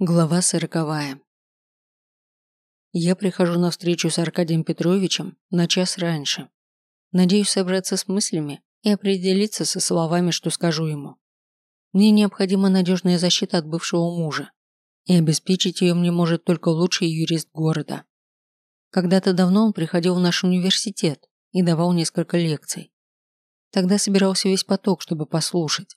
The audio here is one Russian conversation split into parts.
Глава сороковая. Я прихожу на встречу с Аркадием Петровичем на час раньше. Надеюсь собраться с мыслями и определиться со словами, что скажу ему. Мне необходима надежная защита от бывшего мужа, и обеспечить ее мне может только лучший юрист города. Когда-то давно он приходил в наш университет и давал несколько лекций. Тогда собирался весь поток, чтобы послушать.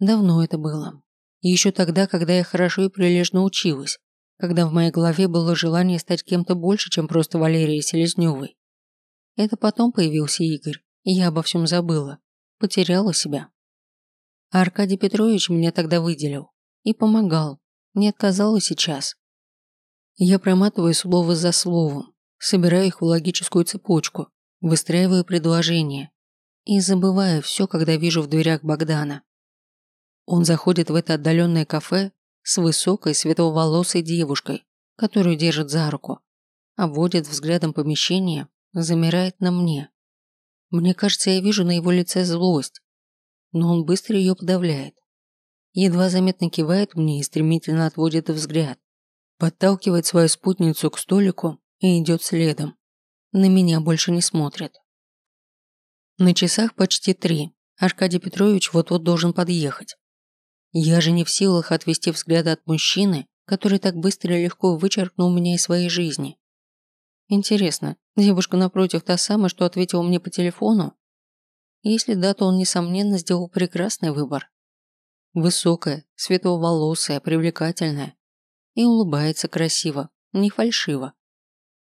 Давно это было, еще тогда, когда я хорошо и прилежно училась, когда в моей голове было желание стать кем-то больше, чем просто Валерией Селезневой. Это потом появился Игорь, и я обо всем забыла, потеряла себя. А Аркадий Петрович меня тогда выделил и помогал, не отказал и сейчас. Я проматываю слово за словом, собираю их в логическую цепочку, выстраиваю предложение и забываю все, когда вижу в дверях Богдана. Он заходит в это отдаленное кафе с высокой светловолосой девушкой, которую держит за руку, обводит взглядом помещение, замирает на мне. Мне кажется, я вижу на его лице злость, но он быстро ее подавляет. Едва заметно кивает мне и стремительно отводит взгляд, подталкивает свою спутницу к столику и идет следом. На меня больше не смотрит. На часах почти три. Аркадий Петрович вот-вот должен подъехать. Я же не в силах отвести взгляд от мужчины, который так быстро и легко вычеркнул меня из своей жизни. Интересно, девушка напротив та самая, что ответила мне по телефону? Если да, то он, несомненно, сделал прекрасный выбор. Высокая, светловолосая, привлекательная. И улыбается красиво, не фальшиво.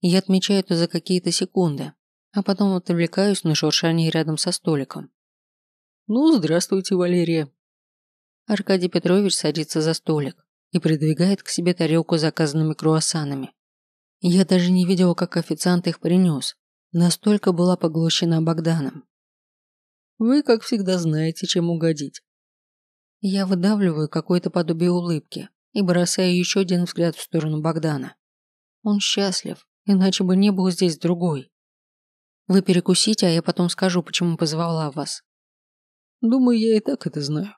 Я отмечаю это за какие-то секунды, а потом отвлекаюсь на шуршание рядом со столиком. «Ну, здравствуйте, Валерия», Аркадий Петрович садится за столик и придвигает к себе тарелку с заказанными круассанами. Я даже не видела, как официант их принес. Настолько была поглощена Богданом. Вы, как всегда, знаете, чем угодить. Я выдавливаю какое-то подобие улыбки и бросаю еще один взгляд в сторону Богдана. Он счастлив, иначе бы не был здесь другой. Вы перекусите, а я потом скажу, почему позвала вас. Думаю, я и так это знаю.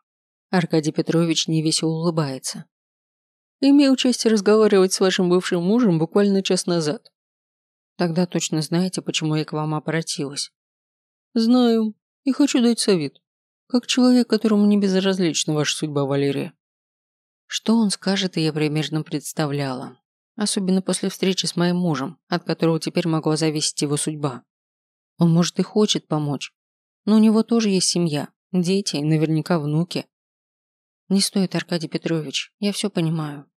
Аркадий Петрович невесело улыбается. Имею честь разговаривать с вашим бывшим мужем буквально час назад. Тогда точно знаете, почему я к вам обратилась. Знаю. И хочу дать совет. Как человек, которому не безразлична ваша судьба, Валерия. Что он скажет, я примерно представляла. Особенно после встречи с моим мужем, от которого теперь могла зависеть его судьба. Он, может, и хочет помочь. Но у него тоже есть семья, дети и наверняка внуки. Не стоит, Аркадий Петрович, я все понимаю.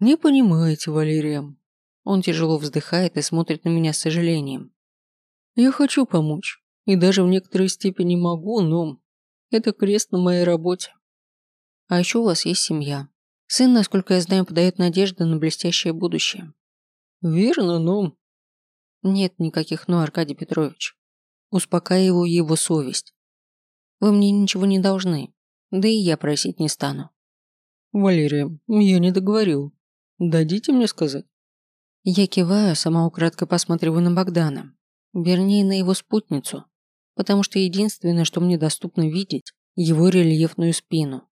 Не понимаете, Валерия. Он тяжело вздыхает и смотрит на меня с сожалением. Я хочу помочь, и даже в некоторой степени могу, но это крест на моей работе. А еще у вас есть семья. Сын, насколько я знаю, подает надежды на блестящее будущее. Верно, но... Нет никаких «но», Аркадий Петрович. Успокаиваю его совесть. Вы мне ничего не должны. Да и я просить не стану. Валерия, я не договорил. Дадите мне сказать? Я киваю, сама украдкой посматриваю на Богдана. Вернее, на его спутницу. Потому что единственное, что мне доступно видеть, его рельефную спину.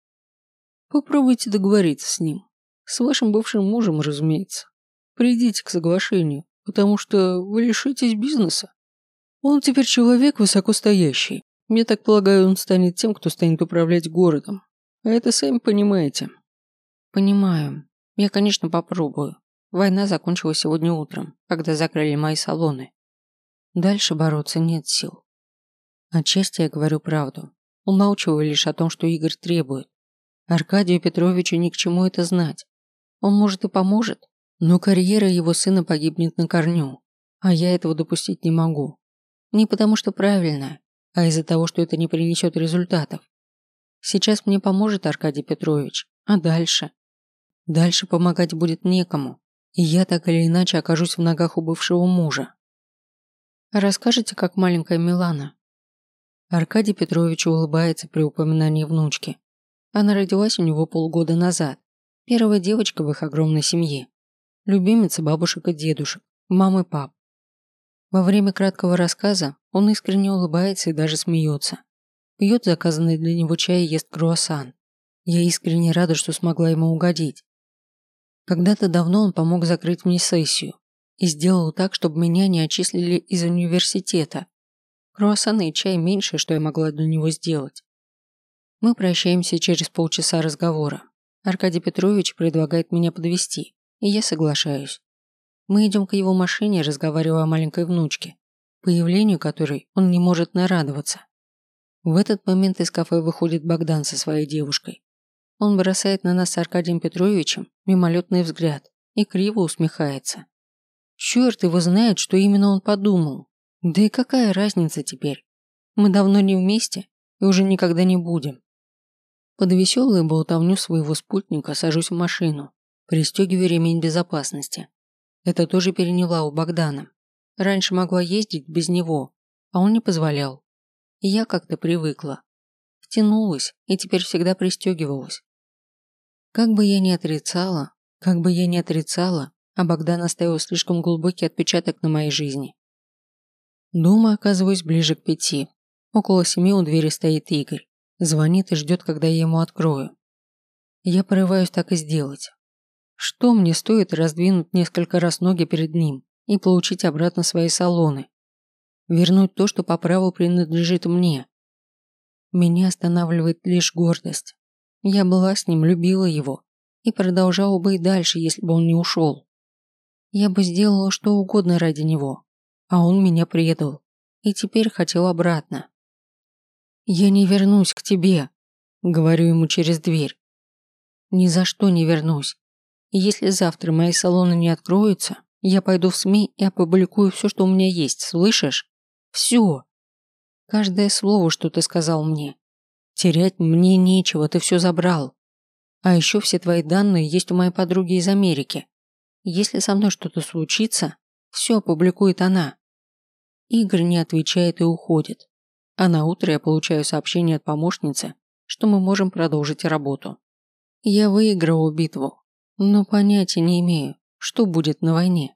Попробуйте договориться с ним. С вашим бывшим мужем, разумеется. Придите к соглашению, потому что вы лишитесь бизнеса. Он теперь человек высокостоящий, я так полагаю, он станет тем, кто станет управлять городом. А это сами понимаете. Понимаю. Я, конечно, попробую. Война закончилась сегодня утром, когда закрыли мои салоны. Дальше бороться нет сил. Отчасти я говорю правду. Умалчиваю лишь о том, что Игорь требует. Аркадию Петровичу ни к чему это знать. Он, может, и поможет, но карьера его сына погибнет на корню, а я этого допустить не могу. Не потому что правильно, а из-за того, что это не принесет результатов. Сейчас мне поможет Аркадий Петрович, а дальше? Дальше помогать будет некому, и я так или иначе окажусь в ногах у бывшего мужа. Расскажите, как маленькая Милана? Аркадий Петрович улыбается при упоминании внучки. Она родилась у него полгода назад. Первая девочка в их огромной семье. Любимица бабушек и дедушек, мам и пап. Во время краткого рассказа он искренне улыбается и даже смеется. Пьет заказанный для него чай и ест круассан. Я искренне рада, что смогла ему угодить. Когда-то давно он помог закрыть мне сессию и сделал так, чтобы меня не отчислили из университета. Круассаны и чай меньше, что я могла для него сделать. Мы прощаемся через полчаса разговора. Аркадий Петрович предлагает меня подвести, и я соглашаюсь. Мы идем к его машине, разговаривая о маленькой внучке, появлению которой он не может нарадоваться. В этот момент из кафе выходит Богдан со своей девушкой. Он бросает на нас с Аркадием Петровичем мимолетный взгляд и криво усмехается. Черт его знает, что именно он подумал. Да и какая разница теперь? Мы давно не вместе и уже никогда не будем. Под веселую болтовню своего спутника сажусь в машину, пристегиваю ремень безопасности. Это тоже переняла у Богдана. Раньше могла ездить без него, а он не позволял. И я как-то привыкла. Втянулась и теперь всегда пристегивалась. Как бы я ни отрицала, как бы я ни отрицала, а Богдан оставил слишком глубокий отпечаток на моей жизни. Дома оказываюсь ближе к пяти. Около семи у двери стоит Игорь. Звонит и ждет, когда я ему открою. Я порываюсь так и сделать. Что мне стоит раздвинуть несколько раз ноги перед ним и получить обратно свои салоны? Вернуть то, что по праву принадлежит мне. Меня останавливает лишь гордость. Я была с ним, любила его и продолжала бы и дальше, если бы он не ушел. Я бы сделала что угодно ради него, а он меня предал и теперь хотел обратно. «Я не вернусь к тебе», – говорю ему через дверь. «Ни за что не вернусь. Если завтра мои салоны не откроются, я пойду в СМИ и опубликую все, что у меня есть, слышишь? Все. Каждое слово, что ты сказал мне. Терять мне нечего, ты все забрал. А еще все твои данные есть у моей подруги из Америки. Если со мной что-то случится, все опубликует она». Игорь не отвечает и уходит а на утро я получаю сообщение от помощницы, что мы можем продолжить работу. Я выиграл битву, но понятия не имею, что будет на войне.